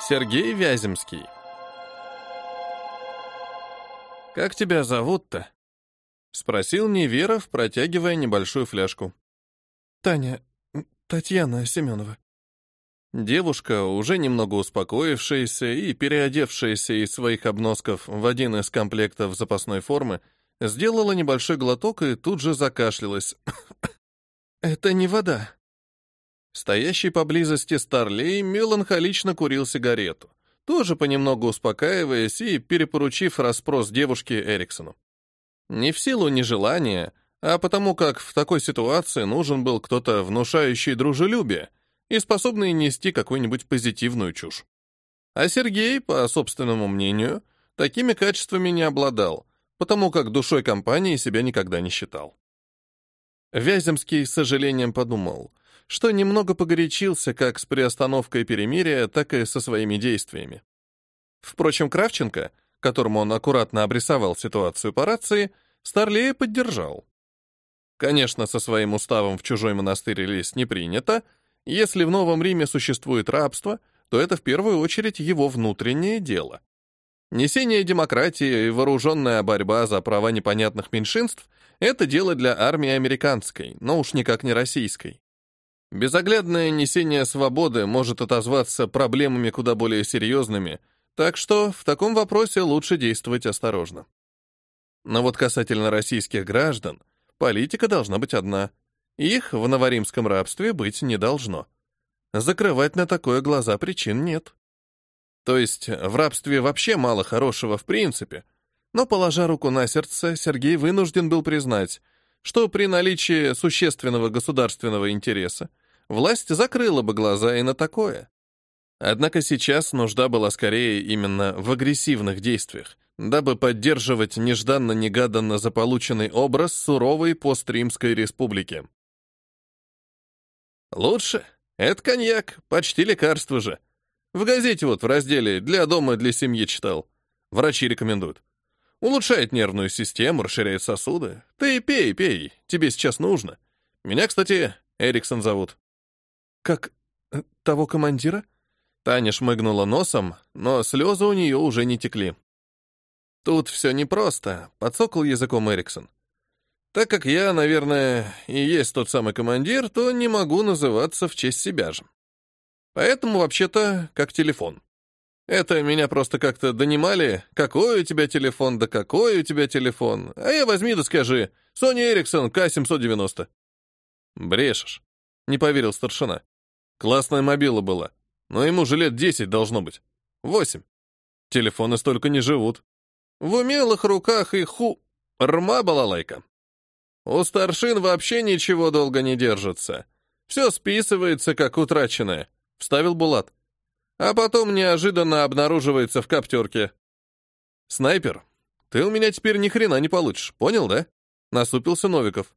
Сергей Вяземский. «Как тебя зовут-то?» — спросил Неверов, протягивая небольшую фляжку. «Таня, Татьяна Семенова». Девушка, уже немного успокоившаяся и переодевшаяся из своих обносков в один из комплектов запасной формы, сделала небольшой глоток и тут же закашлялась. «Это не вода», Стоящий поблизости Старлей меланхолично курил сигарету, тоже понемногу успокаиваясь и перепоручив расспрос девушке Эриксону. Не в силу нежелания, а потому как в такой ситуации нужен был кто-то внушающий дружелюбие и способный нести какую-нибудь позитивную чушь. А Сергей, по собственному мнению, такими качествами не обладал, потому как душой компании себя никогда не считал. Вяземский с сожалением подумал — что немного погорячился как с приостановкой перемирия, так и со своими действиями. Впрочем, Кравченко, которому он аккуратно обрисовал ситуацию по рации, Старлея поддержал. Конечно, со своим уставом в чужой монастырь лезть не принято. Если в Новом Риме существует рабство, то это в первую очередь его внутреннее дело. Несение демократии и вооруженная борьба за права непонятных меньшинств — это дело для армии американской, но уж никак не российской. Безоглядное несение свободы может отозваться проблемами куда более серьезными, так что в таком вопросе лучше действовать осторожно. Но вот касательно российских граждан, политика должна быть одна. Их в новоримском рабстве быть не должно. Закрывать на такое глаза причин нет. То есть в рабстве вообще мало хорошего в принципе, но, положа руку на сердце, Сергей вынужден был признать, что при наличии существенного государственного интереса власть закрыла бы глаза и на такое. Однако сейчас нужда была скорее именно в агрессивных действиях, дабы поддерживать нежданно-негаданно заполученный образ суровой постримской республики. Лучше. Это коньяк, почти лекарство же. В газете вот в разделе «Для дома для семьи» читал. Врачи рекомендуют. Улучшает нервную систему, расширяет сосуды. Ты пей, пей, тебе сейчас нужно. Меня, кстати, Эриксон зовут. Как э, того командира? Таня шмыгнула носом, но слезы у нее уже не текли. Тут все непросто, подсокал языком Эриксон. Так как я, наверное, и есть тот самый командир, то не могу называться в честь себя же. Поэтому, вообще-то, как телефон. Это меня просто как-то донимали. Какой у тебя телефон, да какой у тебя телефон. А я возьми да скажи. Sony Ericsson К-790. Брешешь. Не поверил старшина. Классная мобила была. Но ему же лет 10 должно быть. Восемь. Телефоны столько не живут. В умелых руках и ху... Рма балалайка. У старшин вообще ничего долго не держится. Все списывается, как утраченное. Вставил Булат а потом неожиданно обнаруживается в коптерке. «Снайпер, ты у меня теперь ни хрена не получишь, понял, да?» Насупился Новиков.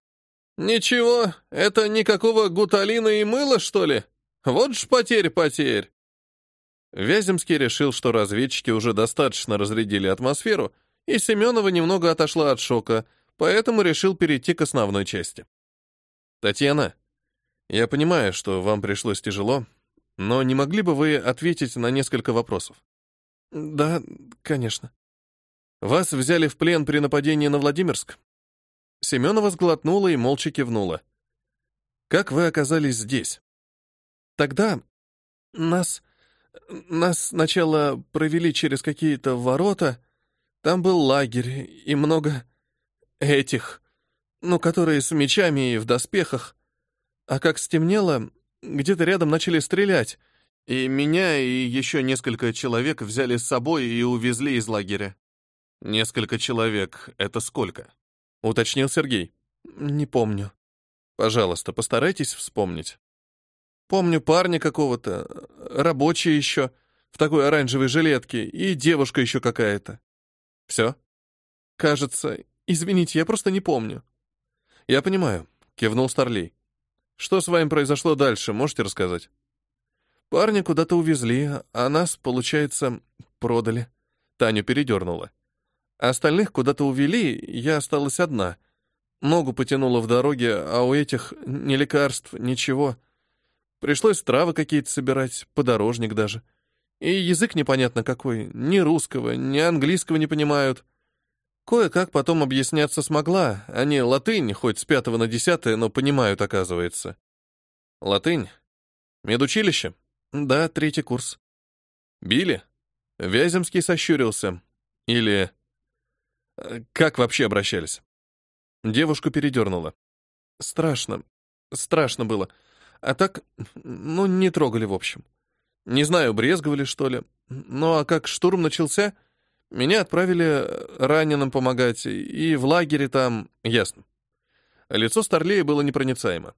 «Ничего, это никакого гуталина и мыла, что ли? Вот ж потерь-потерь!» Вяземский решил, что разведчики уже достаточно разрядили атмосферу, и Семенова немного отошла от шока, поэтому решил перейти к основной части. «Татьяна, я понимаю, что вам пришлось тяжело, но не могли бы вы ответить на несколько вопросов? Да, конечно. Вас взяли в плен при нападении на Владимирск? Семенова сглотнула и молча кивнула. Как вы оказались здесь? Тогда нас... Нас сначала провели через какие-то ворота. Там был лагерь и много этих, ну, которые с мечами и в доспехах. А как стемнело, где-то рядом начали стрелять, и меня и еще несколько человек взяли с собой и увезли из лагеря. Несколько человек — это сколько? Уточнил Сергей. Не помню. Пожалуйста, постарайтесь вспомнить. Помню парня какого-то, рабочий еще, в такой оранжевой жилетке, и девушка еще какая-то. Все? Кажется. Извините, я просто не помню. Я понимаю, кивнул Старлей. Что с вами произошло дальше, можете рассказать? Парня куда-то увезли, а нас, получается, продали. Таню передернула. Остальных куда-то увели, я осталась одна. Ногу потянула в дороге, а у этих ни лекарств, ничего. Пришлось травы какие-то собирать, подорожник даже. И язык непонятно какой, ни русского, ни английского не понимают. Кое-как потом объясняться смогла, они латынь, хоть с пятого на десятое, но понимают, оказывается. Латынь? Медучилище? Да, третий курс. Били? Вяземский сощурился. Или... Э, как вообще обращались? Девушку передернула. Страшно. Страшно было. А так, ну, не трогали, в общем. Не знаю, брезговали, что ли. Ну, а как штурм начался, меня отправили раненым помогать, и в лагере там... Ясно. Лицо Старлея было непроницаемо.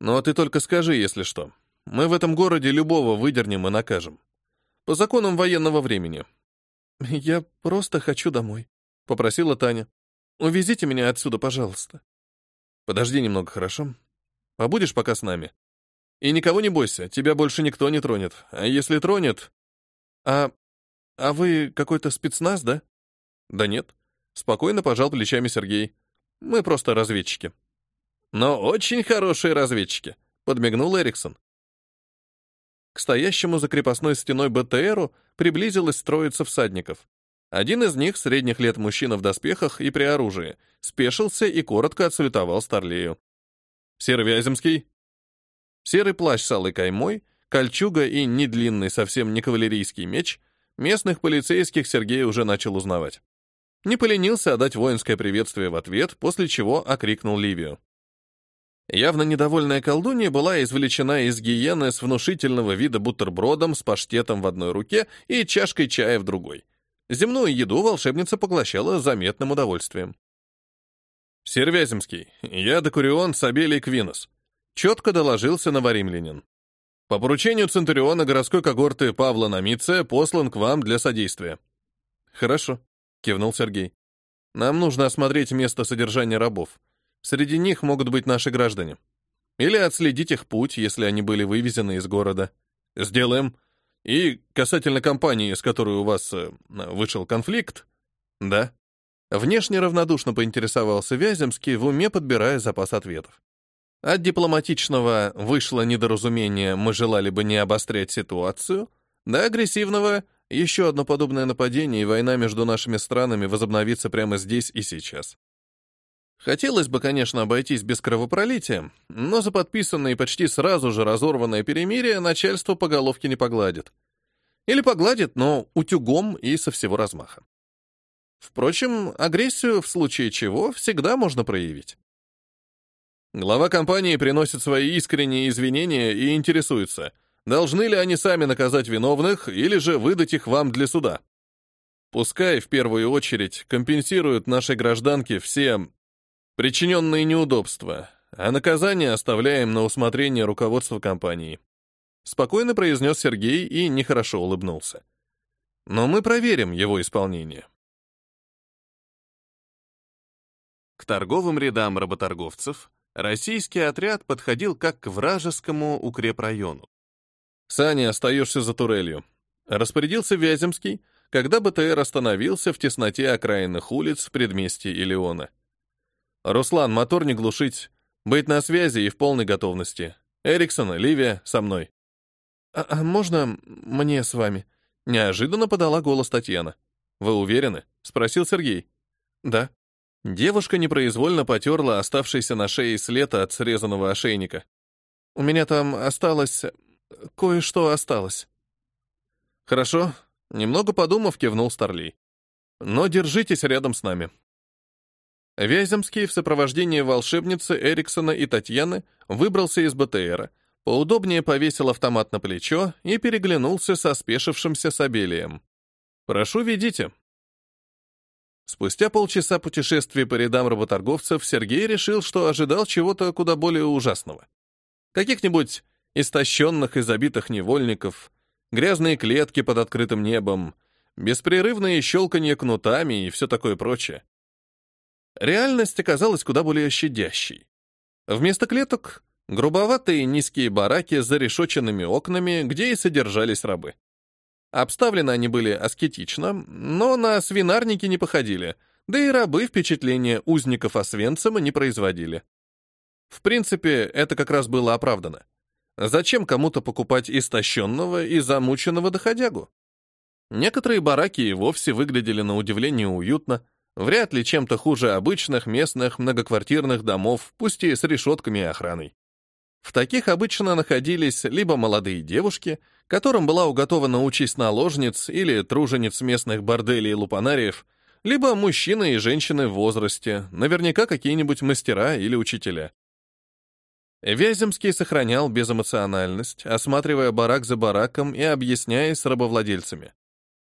А ты только скажи, если что. Мы в этом городе любого выдернем и накажем. По законам военного времени. Я просто хочу домой, — попросила Таня. Увезите меня отсюда, пожалуйста. Подожди немного, хорошо? Побудешь пока с нами? И никого не бойся, тебя больше никто не тронет. А если тронет... А... А вы какой-то спецназ, да? Да нет. Спокойно пожал плечами Сергей. Мы просто разведчики. Но очень хорошие разведчики, подмигнул Эриксон. К стоящему за крепостной стеной БТРу приблизилась троица всадников. Один из них, средних лет мужчина в доспехах и при оружии, спешился и коротко отсалютовал Старлею. «Сервяземский?» Серый плащ с алой каймой, кольчуга и недлинный, совсем не кавалерийский меч, местных полицейских Сергей уже начал узнавать. Не поленился отдать воинское приветствие в ответ, после чего окрикнул Ливию. Явно недовольная колдунья была извлечена из гиены с внушительного вида бутербродом с паштетом в одной руке и чашкой чая в другой. Земную еду волшебница поглощала заметным удовольствием. «Сервяземский, я Декурион Сабелий Квинос», четко доложился новоримлянин. По поручению Центуриона городской когорты Павла Намиция послан к вам для содействия. Хорошо, кивнул Сергей. Нам нужно осмотреть место содержания рабов. Среди них могут быть наши граждане. Или отследить их путь, если они были вывезены из города. Сделаем. И касательно компании, с которой у вас э, вышел конфликт, да. Внешне равнодушно поинтересовался Вяземский, в уме подбирая запас ответов. От дипломатичного вышло недоразумение, мы желали бы не обострять ситуацию, до агрессивного еще одно подобное нападение и война между нашими странами возобновится прямо здесь и сейчас. Хотелось бы, конечно, обойтись без кровопролития, но за подписанное и почти сразу же разорванное перемирие начальство по головке не погладит. Или погладит, но утюгом и со всего размаха. Впрочем, агрессию в случае чего всегда можно проявить. Глава компании приносит свои искренние извинения и интересуется, должны ли они сами наказать виновных или же выдать их вам для суда. Пускай в первую очередь компенсируют нашей гражданке все причиненные неудобства, а наказание оставляем на усмотрение руководства компании. Спокойно произнес Сергей и нехорошо улыбнулся. Но мы проверим его исполнение. К торговым рядам работорговцев Российский отряд подходил как к вражескому укрепрайону. «Саня, остаешься за турелью», — распорядился Вяземский, когда БТР остановился в тесноте окраинных улиц в предместье Илеона. «Руслан, мотор не глушить, быть на связи и в полной готовности. Эриксон, Ливия, со мной». «А, а можно мне с вами?» — неожиданно подала голос Татьяна. «Вы уверены?» — спросил Сергей. «Да», Девушка непроизвольно потерла оставшийся на шее след от срезанного ошейника. «У меня там осталось... кое-что осталось». «Хорошо», — немного подумав, кивнул Старлей. «Но держитесь рядом с нами». Вяземский в сопровождении волшебницы Эриксона и Татьяны выбрался из БТРа, поудобнее повесил автомат на плечо и переглянулся со спешившимся Сабелием. «Прошу, ведите», Спустя полчаса путешествия по рядам работорговцев Сергей решил, что ожидал чего-то куда более ужасного. Каких-нибудь истощенных и забитых невольников, грязные клетки под открытым небом, беспрерывные щелканье кнутами и все такое прочее. Реальность оказалась куда более щадящей. Вместо клеток — грубоватые низкие бараки с зарешоченными окнами, где и содержались рабы. Обставлены они были аскетично, но на свинарники не походили, да и рабы впечатления узников Освенцима не производили. В принципе, это как раз было оправдано. Зачем кому-то покупать истощенного и замученного доходягу? Некоторые бараки и вовсе выглядели на удивление уютно, вряд ли чем-то хуже обычных местных многоквартирных домов, пусть и с решетками и охраной. В таких обычно находились либо молодые девушки, которым была уготована участь наложниц или тружениц местных борделей и лупанариев, либо мужчины и женщины в возрасте, наверняка какие-нибудь мастера или учителя. Вяземский сохранял безэмоциональность, осматривая барак за бараком и объясняясь с рабовладельцами.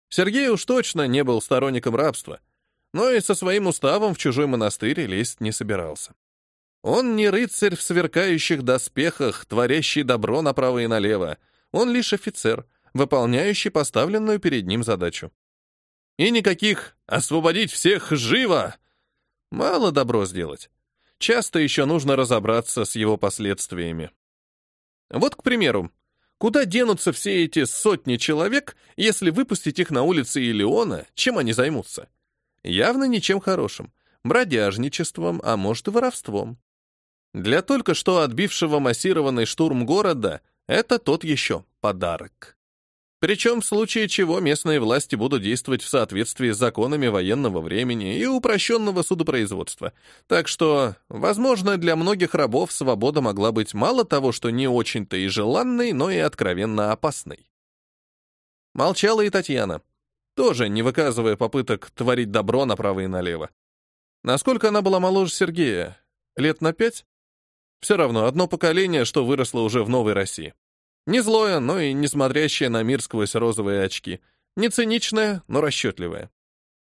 Сергей уж точно не был сторонником рабства, но и со своим уставом в чужой монастырь лезть не собирался. Он не рыцарь в сверкающих доспехах, творящий добро направо и налево. Он лишь офицер, выполняющий поставленную перед ним задачу. И никаких «освободить всех живо!» Мало добро сделать. Часто еще нужно разобраться с его последствиями. Вот, к примеру, куда денутся все эти сотни человек, если выпустить их на улицы Илеона, чем они займутся? Явно ничем хорошим. Бродяжничеством, а может и воровством. Для только что отбившего массированный штурм города это тот еще подарок. Причем в случае чего местные власти будут действовать в соответствии с законами военного времени и упрощенного судопроизводства. Так что, возможно, для многих рабов свобода могла быть мало того, что не очень-то и желанной, но и откровенно опасной. Молчала и Татьяна, тоже не выказывая попыток творить добро направо и налево. Насколько она была моложе Сергея? Лет на пять? Все равно, одно поколение, что выросло уже в новой России. Не злое, но и не смотрящее на мир сквозь розовые очки. Не циничное, но расчетливое.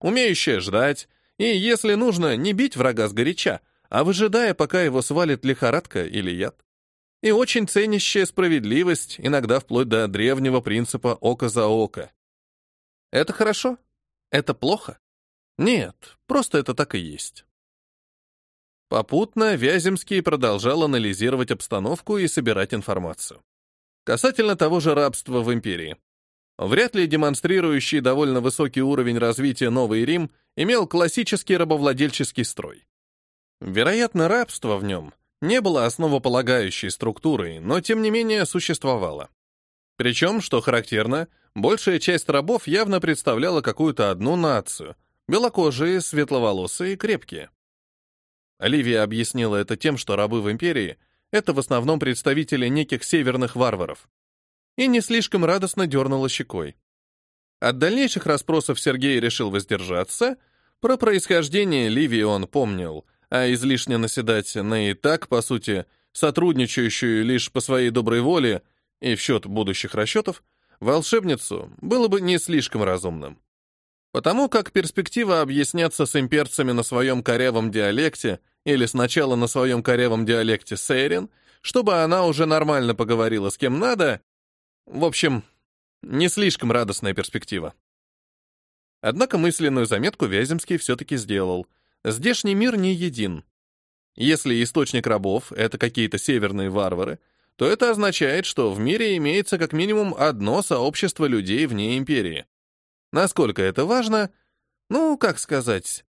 Умеющее ждать, и, если нужно, не бить врага сгоряча, а выжидая, пока его свалит лихорадка или яд. И очень ценящая справедливость, иногда вплоть до древнего принципа око за око. Это хорошо? Это плохо? Нет, просто это так и есть. Попутно Вяземский продолжал анализировать обстановку и собирать информацию. Касательно того же рабства в империи. Вряд ли демонстрирующий довольно высокий уровень развития Новый Рим имел классический рабовладельческий строй. Вероятно, рабство в нем не было основополагающей структурой, но тем не менее существовало. Причем, что характерно, большая часть рабов явно представляла какую-то одну нацию, белокожие, светловолосые, крепкие. Оливия объяснила это тем, что рабы в империи — это в основном представители неких северных варваров. И не слишком радостно дернула щекой. От дальнейших расспросов Сергей решил воздержаться. Про происхождение Ливии он помнил, а излишне наседать на и так, по сути, сотрудничающую лишь по своей доброй воле и в счет будущих расчетов, волшебницу было бы не слишком разумным. Потому как перспектива объясняться с имперцами на своем корявом диалекте или сначала на своем корявом диалекте Сейрин, чтобы она уже нормально поговорила с кем надо, в общем, не слишком радостная перспектива. Однако мысленную заметку Вяземский все-таки сделал. Здешний мир не един. Если источник рабов — это какие-то северные варвары, то это означает, что в мире имеется как минимум одно сообщество людей вне империи. Насколько это важно? Ну, как сказать...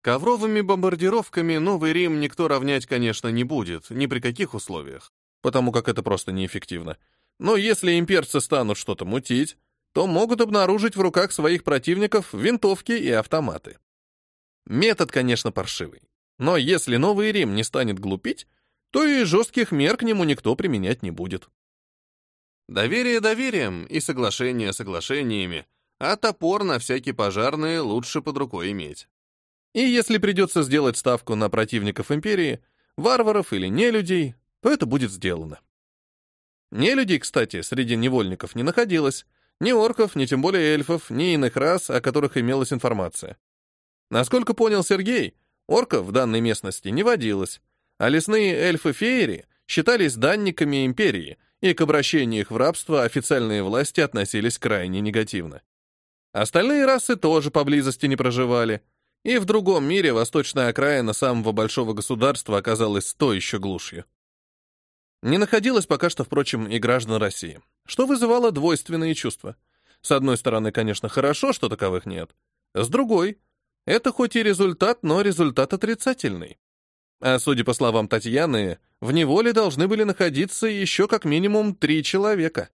Ковровыми бомбардировками Новый Рим никто равнять, конечно, не будет, ни при каких условиях, потому как это просто неэффективно. Но если имперцы станут что-то мутить, то могут обнаружить в руках своих противников винтовки и автоматы. Метод, конечно, паршивый. Но если Новый Рим не станет глупить, то и жестких мер к нему никто применять не будет. Доверие доверием и соглашение соглашениями — а топор на всякий пожарный лучше под рукой иметь. И если придется сделать ставку на противников империи, варваров или нелюдей, то это будет сделано. Нелюдей, кстати, среди невольников не находилось, ни орков, ни тем более эльфов, ни иных рас, о которых имелась информация. Насколько понял Сергей, орков в данной местности не водилось, а лесные эльфы-феери считались данниками империи, и к обращению их в рабство официальные власти относились крайне негативно. Остальные расы тоже поблизости не проживали, и в другом мире восточная окраина самого большого государства оказалась то еще глушью. Не находилось пока что, впрочем, и граждан России, что вызывало двойственные чувства. С одной стороны, конечно, хорошо, что таковых нет. С другой, это хоть и результат, но результат отрицательный. А судя по словам Татьяны, в неволе должны были находиться еще как минимум три человека.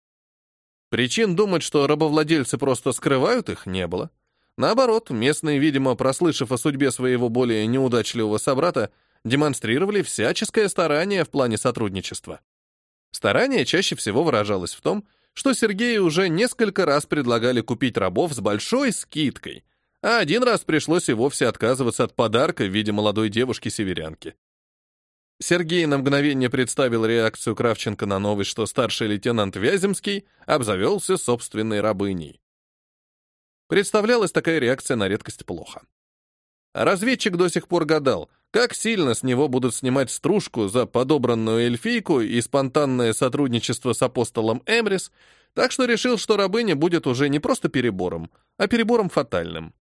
Причин думать, что рабовладельцы просто скрывают их, не было. Наоборот, местные, видимо, прослышав о судьбе своего более неудачливого собрата, демонстрировали всяческое старание в плане сотрудничества. Старание чаще всего выражалось в том, что Сергею уже несколько раз предлагали купить рабов с большой скидкой, а один раз пришлось и вовсе отказываться от подарка в виде молодой девушки-северянки. Сергей на мгновение представил реакцию Кравченко на новость, что старший лейтенант Вяземский обзавелся собственной рабыней. Представлялась такая реакция на редкость плохо. Разведчик до сих пор гадал, как сильно с него будут снимать стружку за подобранную эльфийку и спонтанное сотрудничество с апостолом Эмрис, так что решил, что рабыня будет уже не просто перебором, а перебором фатальным.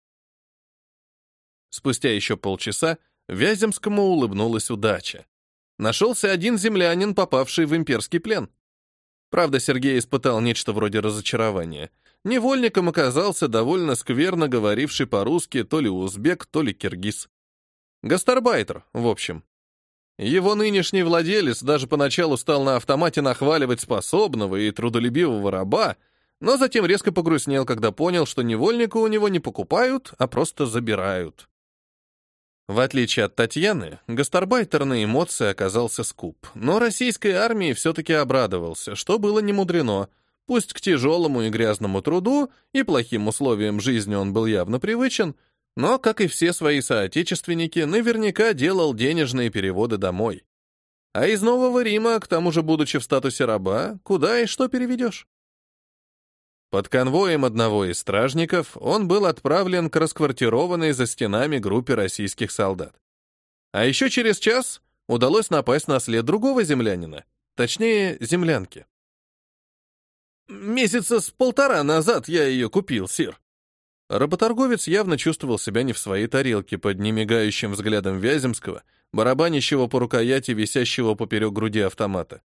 Спустя еще полчаса Вяземскому улыбнулась удача. Нашелся один землянин, попавший в имперский плен. Правда, Сергей испытал нечто вроде разочарования. Невольником оказался довольно скверно говоривший по-русски то ли узбек, то ли киргиз. Гастарбайтер, в общем. Его нынешний владелец даже поначалу стал на автомате нахваливать способного и трудолюбивого раба, но затем резко погрустнел, когда понял, что невольника у него не покупают, а просто забирают. В отличие от Татьяны, гастарбайтер на эмоции оказался скуп, но российской армии все-таки обрадовался, что было не мудрено. Пусть к тяжелому и грязному труду и плохим условиям жизни он был явно привычен, но, как и все свои соотечественники, наверняка делал денежные переводы домой. А из Нового Рима, к тому же будучи в статусе раба, куда и что переведешь? Под конвоем одного из стражников он был отправлен к расквартированной за стенами группе российских солдат. А еще через час удалось напасть на след другого землянина, точнее, землянки. «Месяца с полтора назад я ее купил, сир». Работорговец явно чувствовал себя не в своей тарелке под немигающим взглядом Вяземского, барабанящего по рукояти, висящего поперек груди автомата.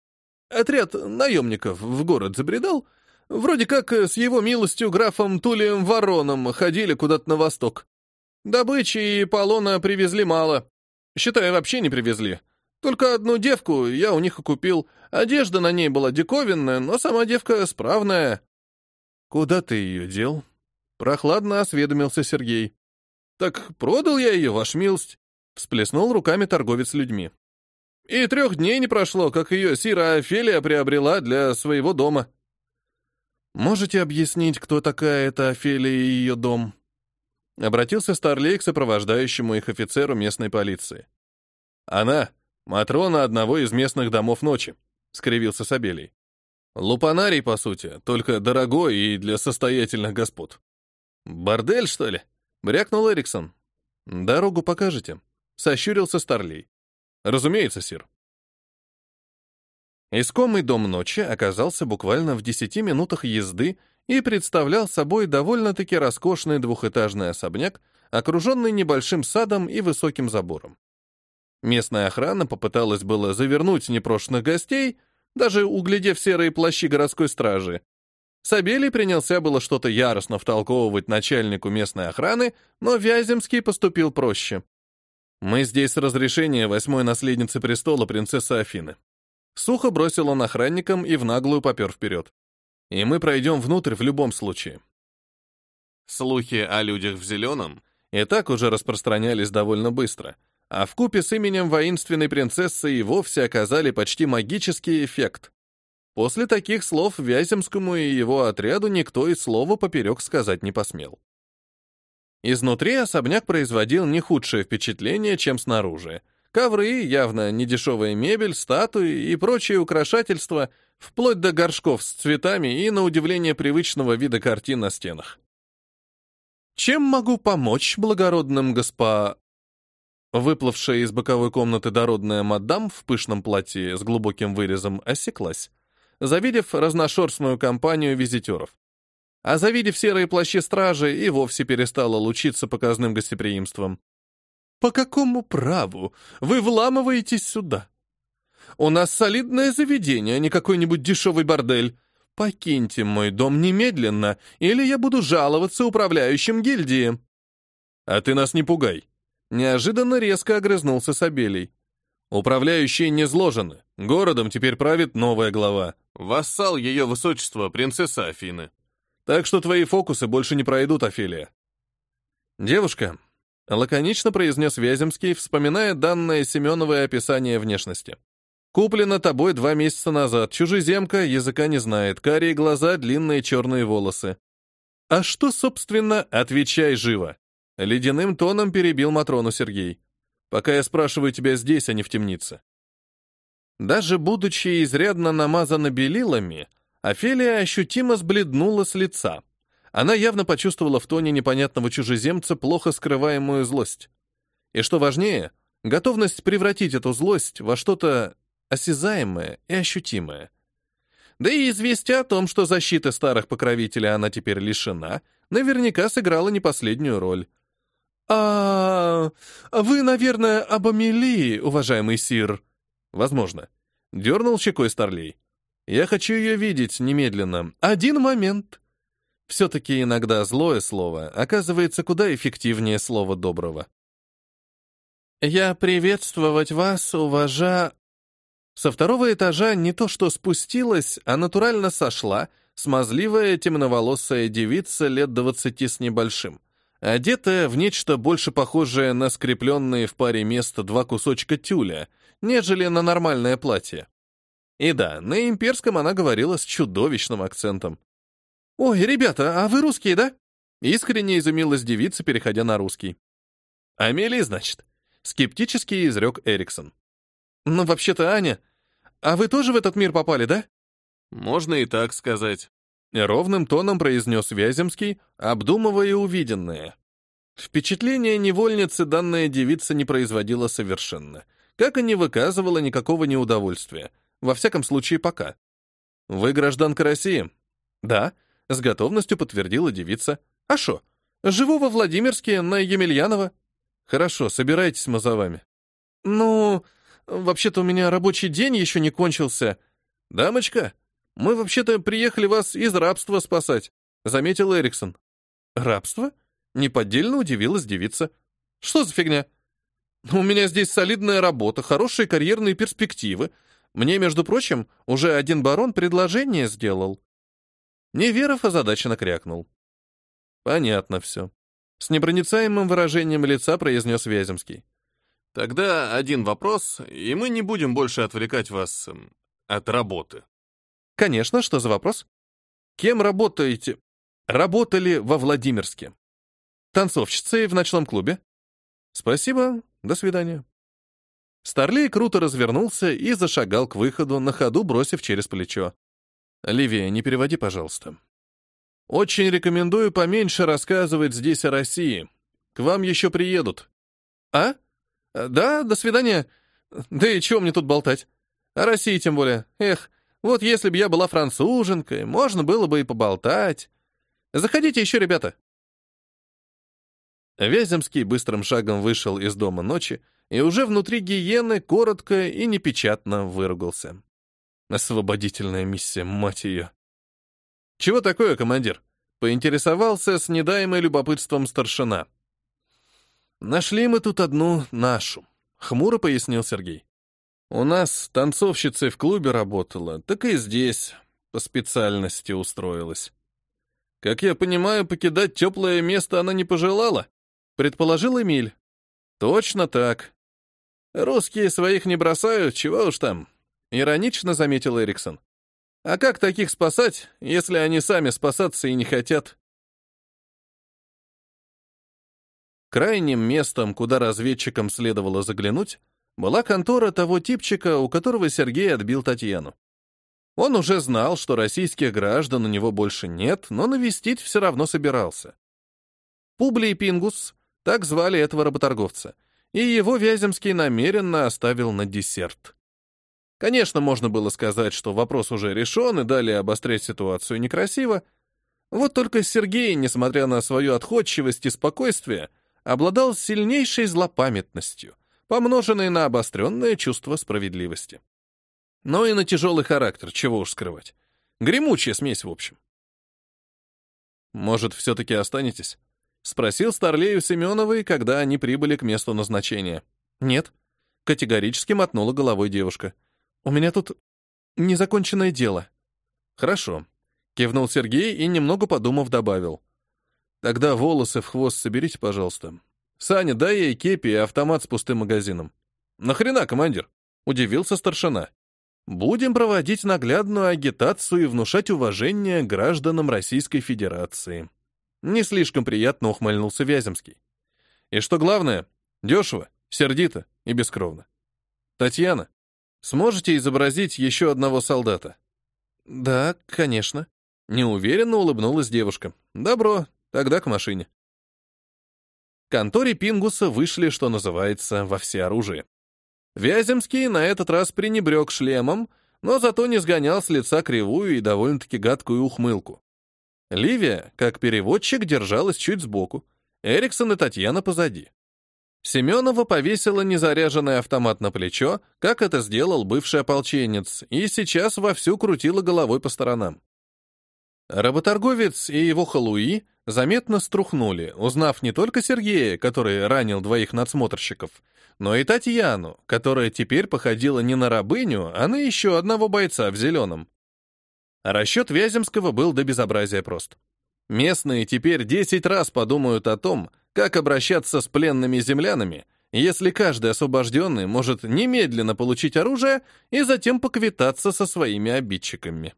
Отряд наемников в город забредал — Вроде как э, с его милостью графом Тулием Вороном ходили куда-то на восток. Добычи и полона привезли мало. Считай, вообще не привезли. Только одну девку я у них и купил. Одежда на ней была диковинная, но сама девка справная. Куда ты ее дел? Прохладно осведомился Сергей. Так продал я ее, ваш милость. Всплеснул руками торговец людьми. И трех дней не прошло, как ее Сира Офелия приобрела для своего дома. «Можете объяснить, кто такая эта Офелия и ее дом?» Обратился Старлей к сопровождающему их офицеру местной полиции. «Она — Матрона одного из местных домов ночи», — скривился Сабелий. «Лупанарий, по сути, только дорогой и для состоятельных господ». «Бордель, что ли?» — брякнул Эриксон. «Дорогу покажете?» — сощурился Старлей. «Разумеется, сир». Искомый дом ночи оказался буквально в 10 минутах езды и представлял собой довольно-таки роскошный двухэтажный особняк, окруженный небольшим садом и высоким забором. Местная охрана попыталась было завернуть непрошенных гостей, даже углядев серые плащи городской стражи. Сабелий принялся было что-то яростно втолковывать начальнику местной охраны, но Вяземский поступил проще. «Мы здесь с разрешения восьмой наследницы престола принцессы Афины. Сухо бросил он охранникам и в наглую попер вперед. И мы пройдем внутрь в любом случае. Слухи о людях в зеленом и так уже распространялись довольно быстро, а в купе с именем воинственной принцессы и вовсе оказали почти магический эффект. После таких слов Вяземскому и его отряду никто и слова поперек сказать не посмел. Изнутри особняк производил не худшее впечатление, чем снаружи, Ковры, явно недешевая мебель, статуи и прочие украшательства, вплоть до горшков с цветами и, на удивление, привычного вида картин на стенах. «Чем могу помочь благородным госпо...» Выплывшая из боковой комнаты дородная мадам в пышном платье с глубоким вырезом осеклась, завидев разношерстную компанию визитеров. А завидев серые плащи стражи, и вовсе перестала лучиться показным гостеприимством. По какому праву вы вламываетесь сюда? У нас солидное заведение, а не какой-нибудь дешевый бордель. Покиньте мой дом немедленно, или я буду жаловаться управляющим гильдии. А ты нас не пугай. Неожиданно резко огрызнулся Сабелий. Управляющие не зложены. Городом теперь правит новая глава. Вассал ее высочества, принцесса Афины. Так что твои фокусы больше не пройдут, Офелия. Девушка, лаконично произнес Вяземский, вспоминая данное Семеновое описание внешности. Куплена тобой два месяца назад, чужеземка, языка не знает, карие глаза, длинные черные волосы. А что, собственно, отвечай живо. Ледяным тоном перебил Матрону Сергей. Пока я спрашиваю тебя здесь, а не в темнице. Даже будучи изрядно намазана белилами, Офелия ощутимо сбледнула с лица. Она явно почувствовала в тоне непонятного чужеземца плохо скрываемую злость. И что важнее, готовность превратить эту злость во что-то осязаемое и ощутимое. Да и известие о том, что защиты старых покровителей она теперь лишена, наверняка сыграло не последнюю роль. «А вы, наверное, об Амелии, уважаемый сир?» «Возможно». Дернул щекой Старлей. «Я хочу ее видеть немедленно. Один момент». Все-таки иногда злое слово оказывается куда эффективнее слова доброго. «Я приветствовать вас, уважа...» Со второго этажа не то что спустилась, а натурально сошла смазливая темноволосая девица лет двадцати с небольшим, одетая в нечто больше похожее на скрепленные в паре мест два кусочка тюля, нежели на нормальное платье. И да, на имперском она говорила с чудовищным акцентом. «Ой, ребята, а вы русские, да?» Искренне изумилась девица, переходя на русский. «Амелия, значит?» Скептически изрек Эриксон. «Ну, вообще-то, Аня, а вы тоже в этот мир попали, да?» «Можно и так сказать», — ровным тоном произнес Вяземский, обдумывая увиденное. Впечатление невольницы данная девица не производила совершенно, как и не выказывала никакого неудовольствия, во всяком случае пока. «Вы гражданка России?» «Да», — с готовностью подтвердила девица. «А шо? Живу во Владимирске, на Емельянова». «Хорошо, собирайтесь вами». «Ну, вообще-то у меня рабочий день еще не кончился». «Дамочка, мы вообще-то приехали вас из рабства спасать», — заметил Эриксон. «Рабство?» — неподдельно удивилась девица. «Что за фигня?» «У меня здесь солидная работа, хорошие карьерные перспективы. Мне, между прочим, уже один барон предложение сделал». Неверов озадаченно крякнул. «Понятно все». С непроницаемым выражением лица произнес Вяземский. «Тогда один вопрос, и мы не будем больше отвлекать вас эм, от работы». «Конечно, что за вопрос?» «Кем работаете?» «Работали во Владимирске». «Танцовщицей в ночном клубе?» «Спасибо, до свидания». Старлей круто развернулся и зашагал к выходу, на ходу бросив через плечо. «Ливия, не переводи, пожалуйста. Очень рекомендую поменьше рассказывать здесь о России. К вам еще приедут». «А? Да, до свидания. Да и чего мне тут болтать? О России тем более. Эх, вот если бы я была француженкой, можно было бы и поболтать. Заходите еще, ребята». Вяземский быстрым шагом вышел из дома ночи и уже внутри гиены коротко и непечатно выругался. Освободительная миссия, мать ее. «Чего такое, командир?» — поинтересовался с недаемой любопытством старшина. «Нашли мы тут одну нашу», — хмуро пояснил Сергей. «У нас танцовщицей в клубе работала, так и здесь по специальности устроилась. Как я понимаю, покидать теплое место она не пожелала?» — предположил Эмиль. «Точно так. Русские своих не бросают, чего уж там, Иронично заметил Эриксон. А как таких спасать, если они сами спасаться и не хотят? Крайним местом, куда разведчикам следовало заглянуть, была контора того типчика, у которого Сергей отбил Татьяну. Он уже знал, что российских граждан у него больше нет, но навестить все равно собирался. Публий Пингус, так звали этого работорговца, и его Вяземский намеренно оставил на десерт. Конечно, можно было сказать, что вопрос уже решен, и далее обострять ситуацию некрасиво. Вот только Сергей, несмотря на свою отходчивость и спокойствие, обладал сильнейшей злопамятностью, помноженной на обостренное чувство справедливости. Но и на тяжелый характер, чего уж скрывать. Гремучая смесь, в общем. «Может, все-таки останетесь?» — спросил Старлею Семеновой, когда они прибыли к месту назначения. «Нет», — категорически мотнула головой девушка. «У меня тут незаконченное дело». «Хорошо», — кивнул Сергей и, немного подумав, добавил. «Тогда волосы в хвост соберите, пожалуйста. Саня, дай ей кепи и автомат с пустым магазином». «Нахрена, командир?» — удивился старшина. «Будем проводить наглядную агитацию и внушать уважение гражданам Российской Федерации». Не слишком приятно ухмыльнулся Вяземский. «И что главное, дешево, сердито и бескровно. Татьяна, сможете изобразить еще одного солдата?» «Да, конечно». Неуверенно улыбнулась девушка. «Добро, тогда к машине». К конторе Пингуса вышли, что называется, во всеоружие. Вяземский на этот раз пренебрег шлемом, но зато не сгонял с лица кривую и довольно-таки гадкую ухмылку. Ливия, как переводчик, держалась чуть сбоку, Эриксон и Татьяна позади. Семенова повесила незаряженный автомат на плечо, как это сделал бывший ополченец, и сейчас вовсю крутила головой по сторонам. Работорговец и его халуи заметно струхнули, узнав не только Сергея, который ранил двоих надсмотрщиков, но и Татьяну, которая теперь походила не на рабыню, а на еще одного бойца в зеленом. Расчет Вяземского был до безобразия прост. Местные теперь десять раз подумают о том, как обращаться с пленными землянами, если каждый освобожденный может немедленно получить оружие и затем поквитаться со своими обидчиками.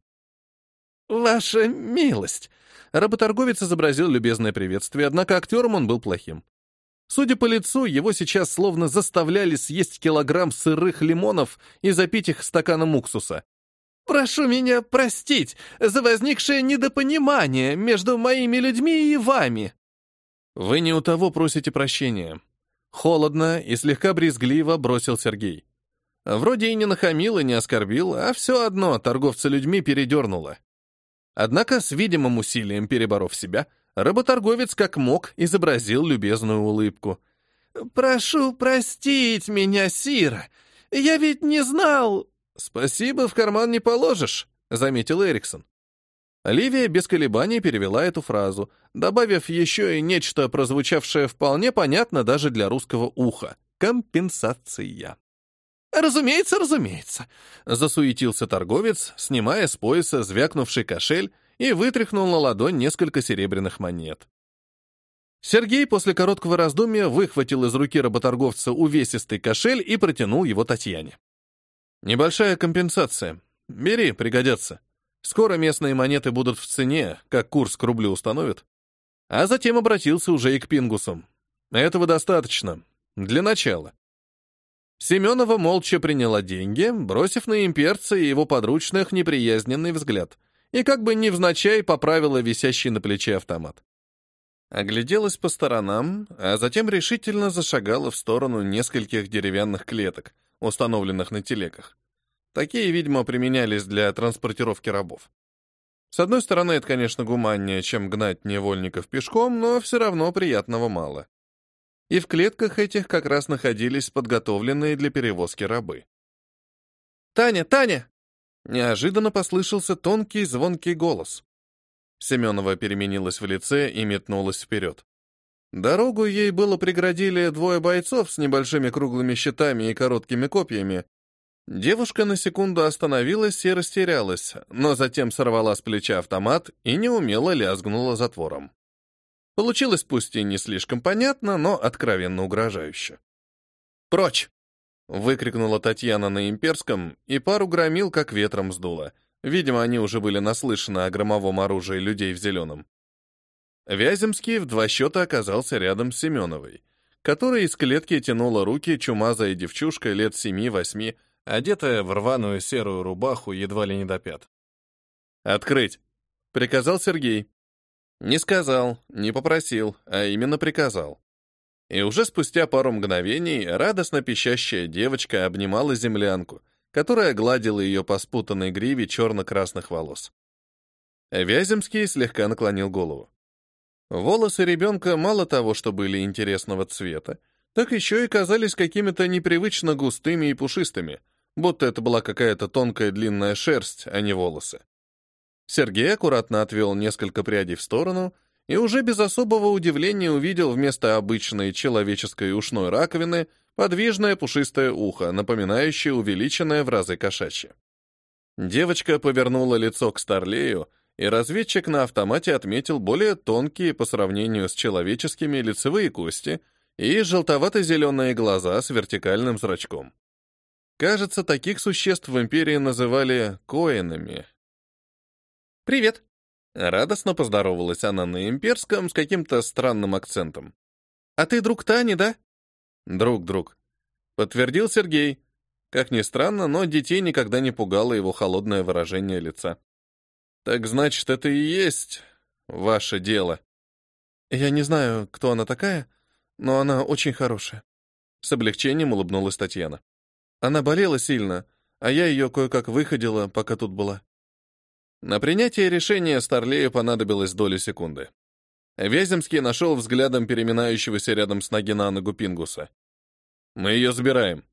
«Ваша милость!» Работорговец изобразил любезное приветствие, однако актером он был плохим. Судя по лицу, его сейчас словно заставляли съесть килограмм сырых лимонов и запить их стаканом уксуса. «Прошу меня простить за возникшее недопонимание между моими людьми и вами». «Вы не у того просите прощения». Холодно и слегка брезгливо бросил Сергей. Вроде и не нахамил, и не оскорбил, а все одно торговца людьми передернуло. Однако с видимым усилием переборов себя, работорговец как мог изобразил любезную улыбку. «Прошу простить меня, Сира. Я ведь не знал...» «Спасибо, в карман не положишь», — заметил Эриксон. Оливия без колебаний перевела эту фразу, добавив еще и нечто, прозвучавшее вполне понятно даже для русского уха — компенсация. «Разумеется, разумеется», — засуетился торговец, снимая с пояса звякнувший кошель и вытряхнул на ладонь несколько серебряных монет. Сергей после короткого раздумья выхватил из руки работорговца увесистый кошель и протянул его Татьяне. «Небольшая компенсация. Бери, пригодятся. Скоро местные монеты будут в цене, как курс к рублю установят». А затем обратился уже и к Пингусам. «Этого достаточно. Для начала. Семенова молча приняла деньги, бросив на имперца и его подручных неприязненный взгляд, и как бы невзначай поправила висящий на плече автомат. Огляделась по сторонам, а затем решительно зашагала в сторону нескольких деревянных клеток, установленных на телеках. Такие, видимо, применялись для транспортировки рабов. С одной стороны, это, конечно, гуманнее, чем гнать невольников пешком, но все равно приятного мало и в клетках этих как раз находились подготовленные для перевозки рабы. «Таня, Таня!» Неожиданно послышался тонкий звонкий голос. Семенова переменилась в лице и метнулась вперед. Дорогу ей было преградили двое бойцов с небольшими круглыми щитами и короткими копьями. Девушка на секунду остановилась и растерялась, но затем сорвала с плеча автомат и неумело лязгнула затвором. Получилось пусть и не слишком понятно, но откровенно угрожающе. «Прочь!» — выкрикнула Татьяна на имперском, и пару громил как ветром сдуло. Видимо, они уже были наслышаны о громовом оружии людей в зеленом. Вяземский в два счета оказался рядом с Семеновой, которая из клетки тянула руки чумазая девчушка лет семи-восьми, одетая в рваную серую рубаху едва ли не до пят. «Открыть!» — приказал Сергей. Не сказал, не попросил, а именно приказал. И уже спустя пару мгновений радостно пищащая девочка обнимала землянку, которая гладила ее по спутанной гриве черно-красных волос. Вяземский слегка наклонил голову. Волосы ребенка мало того, что были интересного цвета, так еще и казались какими-то непривычно густыми и пушистыми, будто это была какая-то тонкая длинная шерсть, а не волосы. Сергей аккуратно отвел несколько прядей в сторону и уже без особого удивления увидел вместо обычной человеческой ушной раковины подвижное пушистое ухо, напоминающее увеличенное в разы кошачье. Девочка повернула лицо к Старлею, и разведчик на автомате отметил более тонкие по сравнению с человеческими лицевые кости и желтовато-зеленые глаза с вертикальным зрачком. Кажется, таких существ в Империи называли коинами. «Привет!» Радостно поздоровалась она на имперском с каким-то странным акцентом. «А ты друг Тани, да?» «Друг, друг», — подтвердил Сергей. Как ни странно, но детей никогда не пугало его холодное выражение лица. «Так значит, это и есть ваше дело». «Я не знаю, кто она такая, но она очень хорошая». С облегчением улыбнулась Татьяна. Она болела сильно, а я ее кое-как выходила, пока тут была. На принятие решения Старлею понадобилось доли секунды. Вяземский нашел взглядом переминающегося рядом с ноги на ногу Пингуса. «Мы ее забираем».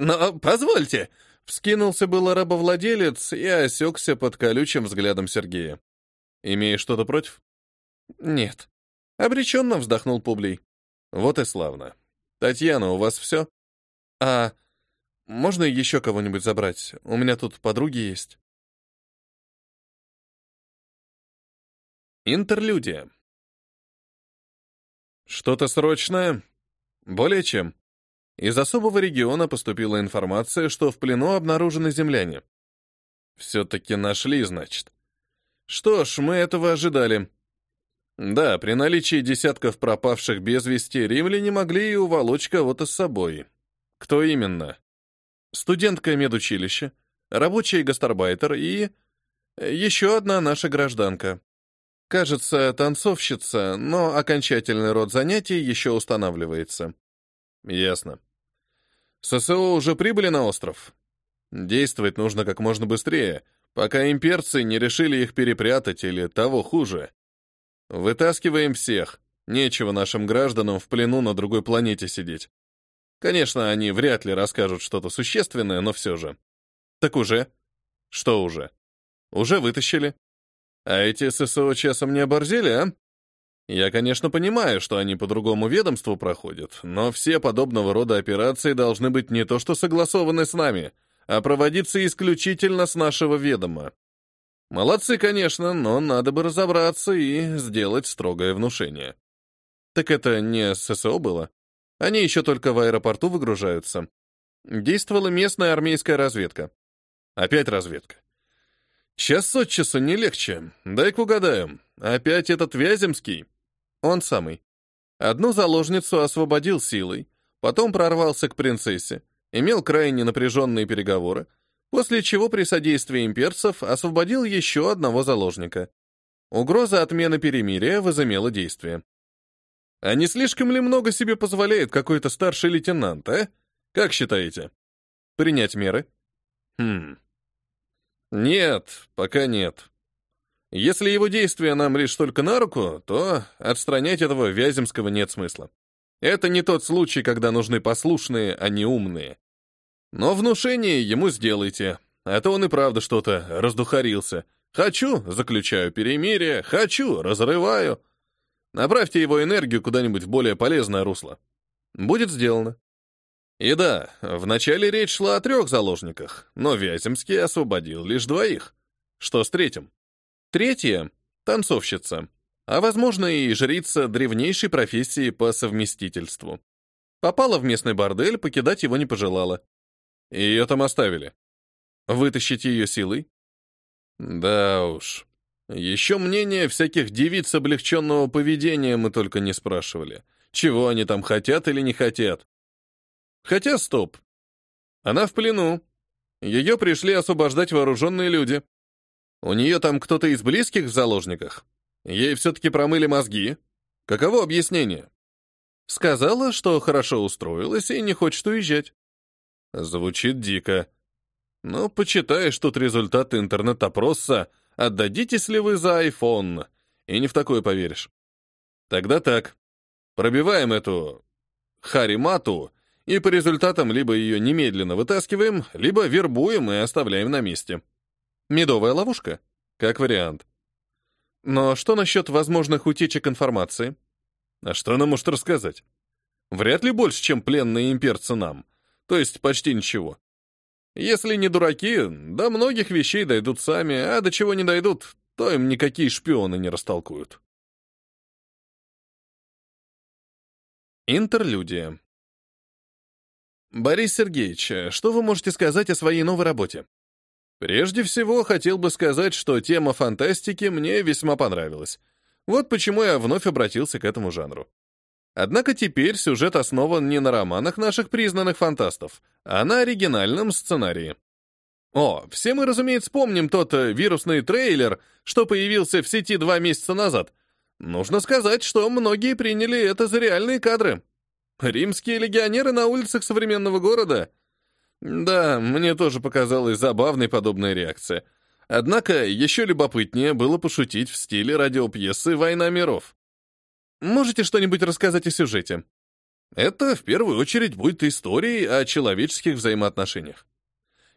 «Но позвольте!» — вскинулся было рабовладелец и осекся под колючим взглядом Сергея. «Имеешь что-то против?» «Нет». Обреченно вздохнул Публий. «Вот и славно. Татьяна, у вас все?» «А можно еще кого-нибудь забрать? У меня тут подруги есть». Интерлюдия. Что-то срочное? Более чем. Из особого региона поступила информация, что в плену обнаружены земляне. Все-таки нашли, значит. Что ж, мы этого ожидали. Да, при наличии десятков пропавших без вести римляне могли и уволочь кого-то с собой. Кто именно? Студентка медучилища, рабочий гастарбайтер и... еще одна наша гражданка. Кажется, танцовщица, но окончательный род занятий еще устанавливается. Ясно. ССО уже прибыли на остров? Действовать нужно как можно быстрее, пока имперцы не решили их перепрятать или того хуже. Вытаскиваем всех. Нечего нашим гражданам в плену на другой планете сидеть. Конечно, они вряд ли расскажут что-то существенное, но все же. Так уже? Что уже? Уже вытащили. А эти ССО часом не оборзели, а? Я, конечно, понимаю, что они по другому ведомству проходят, но все подобного рода операции должны быть не то что согласованы с нами, а проводиться исключительно с нашего ведома. Молодцы, конечно, но надо бы разобраться и сделать строгое внушение. Так это не ССО было. Они еще только в аэропорту выгружаются. Действовала местная армейская разведка. Опять разведка. Час от часу не легче. Дай-ка угадаем. Опять этот Вяземский? Он самый. Одну заложницу освободил силой, потом прорвался к принцессе, имел крайне напряженные переговоры, после чего при содействии имперцев освободил еще одного заложника. Угроза отмены перемирия возымела действие. А не слишком ли много себе позволяет какой-то старший лейтенант, а? Как считаете? Принять меры? Хм. Нет, пока нет. Если его действия нам лишь только на руку, то отстранять этого Вяземского нет смысла. Это не тот случай, когда нужны послушные, а не умные. Но внушение ему сделайте, а то он и правда что-то раздухарился. Хочу, заключаю перемирие, хочу, разрываю. Направьте его энергию куда-нибудь в более полезное русло. Будет сделано. И да, вначале речь шла о трех заложниках, но Вяземский освободил лишь двоих. Что с третьим? Третья — танцовщица, а, возможно, и жрица древнейшей профессии по совместительству. Попала в местный бордель, покидать его не пожелала. Ее там оставили. Вытащить ее силой? Да уж. Еще мнение всяких девиц облегченного поведения мы только не спрашивали. Чего они там хотят или не хотят. Хотя, стоп. Она в плену. Ее пришли освобождать вооруженные люди. У нее там кто-то из близких в заложниках. Ей все-таки промыли мозги. Каково объяснение? Сказала, что хорошо устроилась и не хочет уезжать. Звучит дико. Ну, почитаешь тут результаты интернет-опроса, отдадитесь ли вы за iPhone, и не в такое поверишь. Тогда так. Пробиваем эту харимату и по результатам либо ее немедленно вытаскиваем, либо вербуем и оставляем на месте. Медовая ловушка? Как вариант. Но что насчет возможных утечек информации? А что она может рассказать? Вряд ли больше, чем пленные имперцы нам. То есть почти ничего. Если не дураки, до многих вещей дойдут сами, а до чего не дойдут, то им никакие шпионы не растолкуют. Интерлюдия. Борис Сергеевич, что вы можете сказать о своей новой работе? Прежде всего, хотел бы сказать, что тема фантастики мне весьма понравилась. Вот почему я вновь обратился к этому жанру. Однако теперь сюжет основан не на романах наших признанных фантастов, а на оригинальном сценарии. О, все мы, разумеется, помним тот э, вирусный трейлер, что появился в сети два месяца назад. Нужно сказать, что многие приняли это за реальные кадры. Римские легионеры на улицах современного города. Да, мне тоже показалась забавной подобная реакция. Однако еще любопытнее было пошутить в стиле радиопьесы «Война миров». Можете что-нибудь рассказать о сюжете? Это в первую очередь будет историей о человеческих взаимоотношениях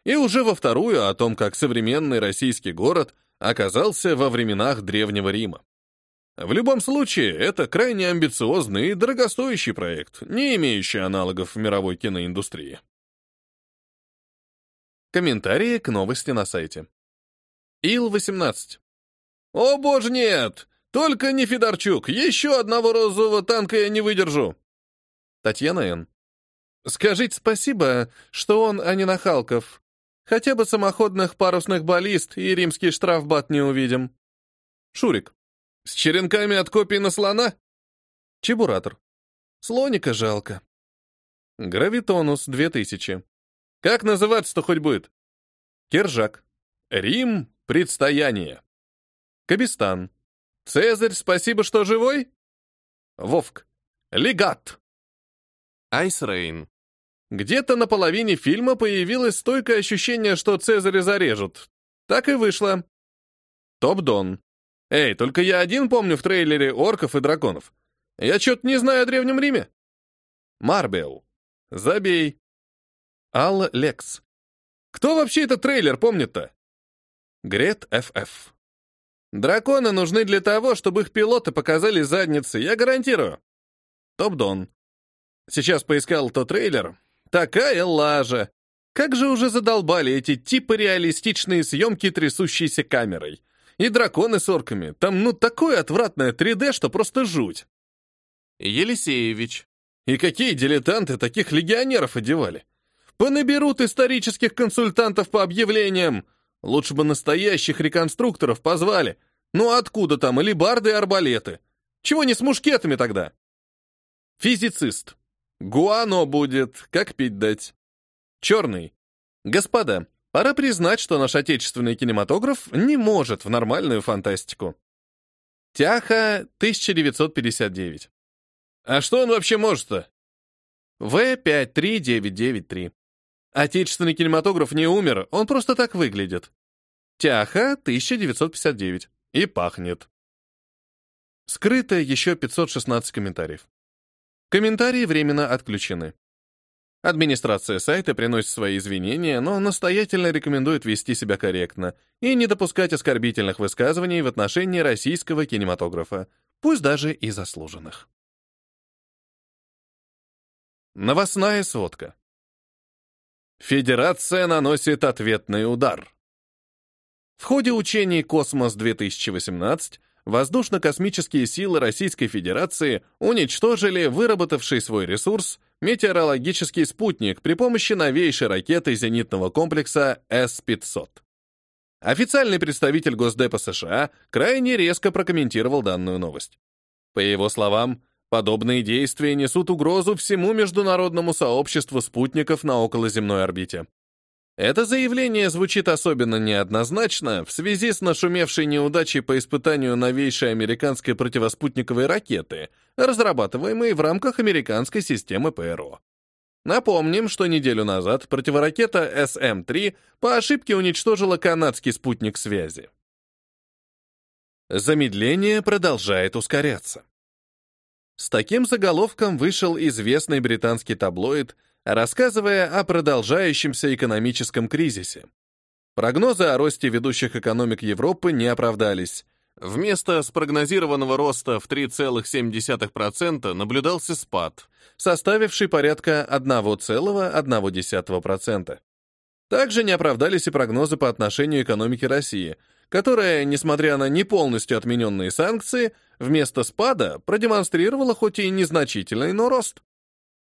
и уже во вторую о том, как современный российский город оказался во временах Древнего Рима. В любом случае, это крайне амбициозный и дорогостоящий проект, не имеющий аналогов в мировой киноиндустрии. Комментарии к новости на сайте. Ил-18. «О боже, нет! Только не Федорчук! Еще одного розового танка я не выдержу!» Татьяна Н. «Скажите спасибо, что он, а не Нахалков. Хотя бы самоходных парусных баллист и римский штрафбат не увидим. Шурик. С черенками от копий на слона? Чебуратор. Слоника жалко. Гравитонус 2000. Как называться-то хоть будет? Кержак. Рим. Предстояние. Кабистан. Цезарь, спасибо, что живой? Вовк. Легат. Айсрейн. Где-то на половине фильма появилось стойкое ощущение, что Цезаря зарежут. Так и вышло. Топ-Дон. Эй, только я один помню в трейлере орков и драконов. Я что-то не знаю о Древнем Риме. Марбел. Забей. Алла Лекс. Кто вообще этот трейлер помнит-то? Грет ФФ. Драконы нужны для того, чтобы их пилоты показали задницы, я гарантирую. Топ-Дон. Сейчас поискал тот трейлер, Такая лажа! Как же уже задолбали эти типы реалистичные съемки трясущейся камерой. И драконы с орками. Там ну такое отвратное 3D, что просто жуть. Елисеевич. И какие дилетанты таких легионеров одевали? Понаберут исторических консультантов по объявлениям. Лучше бы настоящих реконструкторов позвали. Ну откуда там алибарды и арбалеты? Чего не с мушкетами тогда? Физицист. Гуано будет, как пить дать. Черный. Господа, пора признать, что наш отечественный кинематограф не может в нормальную фантастику. Тяха, 1959. А что он вообще может-то? В53993. Отечественный кинематограф не умер, он просто так выглядит. Тяха, 1959. И пахнет. Скрыто еще 516 комментариев. Комментарии временно отключены. Администрация сайта приносит свои извинения, но настоятельно рекомендует вести себя корректно и не допускать оскорбительных высказываний в отношении российского кинематографа, пусть даже и заслуженных. Новостная сводка. Федерация наносит ответный удар. В ходе учений «Космос-2018» воздушно-космические силы Российской Федерации уничтожили выработавший свой ресурс метеорологический спутник при помощи новейшей ракеты зенитного комплекса С-500. Официальный представитель Госдепа США крайне резко прокомментировал данную новость. По его словам, подобные действия несут угрозу всему международному сообществу спутников на околоземной орбите. Это заявление звучит особенно неоднозначно в связи с нашумевшей неудачей по испытанию новейшей американской противоспутниковой ракеты, разрабатываемой в рамках американской системы ПРО. Напомним, что неделю назад противоракета СМ-3 по ошибке уничтожила канадский спутник связи. Замедление продолжает ускоряться. С таким заголовком вышел известный британский таблоид – рассказывая о продолжающемся экономическом кризисе. Прогнозы о росте ведущих экономик Европы не оправдались. Вместо спрогнозированного роста в 3,7% наблюдался спад, составивший порядка 1,1%. Также не оправдались и прогнозы по отношению экономики России, которая, несмотря на не полностью отмененные санкции, вместо спада продемонстрировала хоть и незначительный, но рост.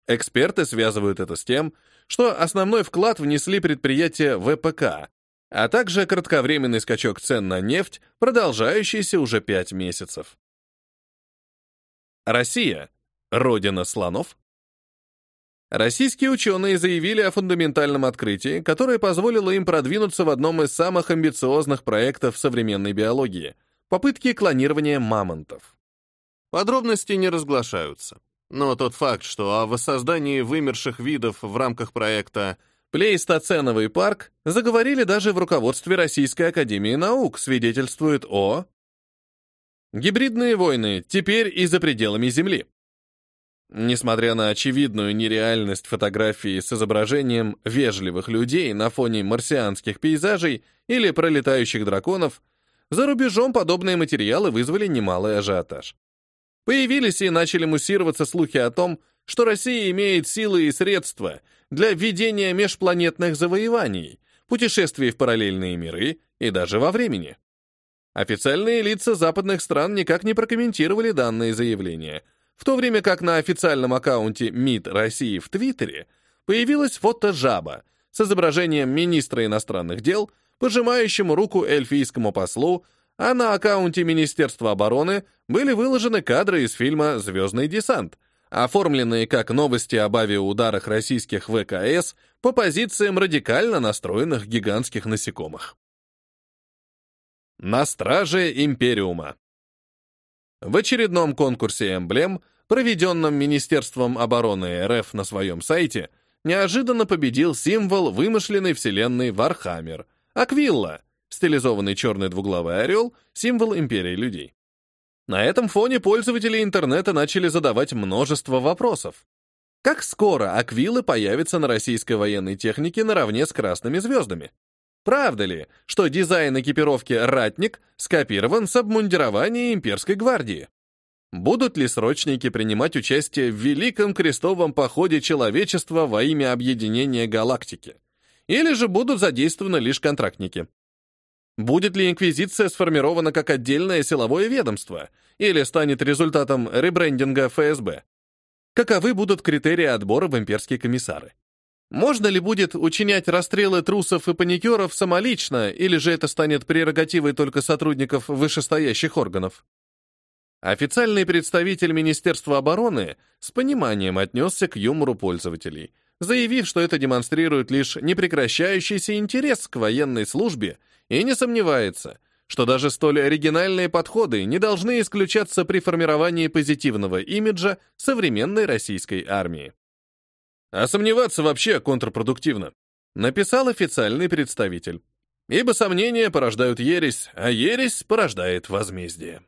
Эксперты связывают это с тем, что основной вклад внесли предприятия ВПК, а также кратковременный скачок цен на нефть, продолжающийся уже 5 месяцев. Россия – родина слонов? Российские ученые заявили о фундаментальном открытии, которое позволило им продвинуться в одном из самых амбициозных проектов современной биологии — попытки клонирования мамонтов. Подробности не разглашаются, но тот факт, что о воссоздании вымерших видов в рамках проекта Плейстоценовый парк заговорили даже в руководстве Российской Академии Наук, свидетельствует о гибридные войны теперь и за пределами Земли. Несмотря на очевидную нереальность фотографии с изображением вежливых людей на фоне марсианских пейзажей или пролетающих драконов, за рубежом подобные материалы вызвали немалый ажиотаж. Появились и начали муссироваться слухи о том, что Россия имеет силы и средства для ведения межпланетных завоеваний, путешествий в параллельные миры и даже во времени. Официальные лица западных стран никак не прокомментировали данные заявления – в то время как на официальном аккаунте МИД России в Твиттере появилось фото жаба с изображением министра иностранных дел, пожимающему руку эльфийскому послу, а на аккаунте Министерства обороны были выложены кадры из фильма «Звездный десант», оформленные как новости об авиаударах российских ВКС по позициям радикально настроенных гигантских насекомых. На страже Империума в очередном конкурсе эмблем, проведенном Министерством обороны РФ на своем сайте, неожиданно победил символ вымышленной вселенной Warhammer — Аквила, стилизованный черный двуглавый орел, символ империи людей. На этом фоне пользователи интернета начали задавать множество вопросов. Как скоро Аквилы появятся на российской военной технике наравне с красными звездами? Правда ли, что дизайн экипировки «Ратник» скопирован с обмундирования имперской гвардии? Будут ли срочники принимать участие в великом крестовом походе человечества во имя объединения галактики? Или же будут задействованы лишь контрактники? Будет ли Инквизиция сформирована как отдельное силовое ведомство или станет результатом ребрендинга ФСБ? Каковы будут критерии отбора в имперские комиссары? Можно ли будет учинять расстрелы трусов и паникеров самолично, или же это станет прерогативой только сотрудников вышестоящих органов? Официальный представитель Министерства обороны с пониманием отнесся к юмору пользователей, заявив, что это демонстрирует лишь непрекращающийся интерес к военной службе и не сомневается, что даже столь оригинальные подходы не должны исключаться при формировании позитивного имиджа современной российской армии. А сомневаться вообще контрпродуктивно, написал официальный представитель. Ибо сомнения порождают ересь, а ересь порождает возмездие.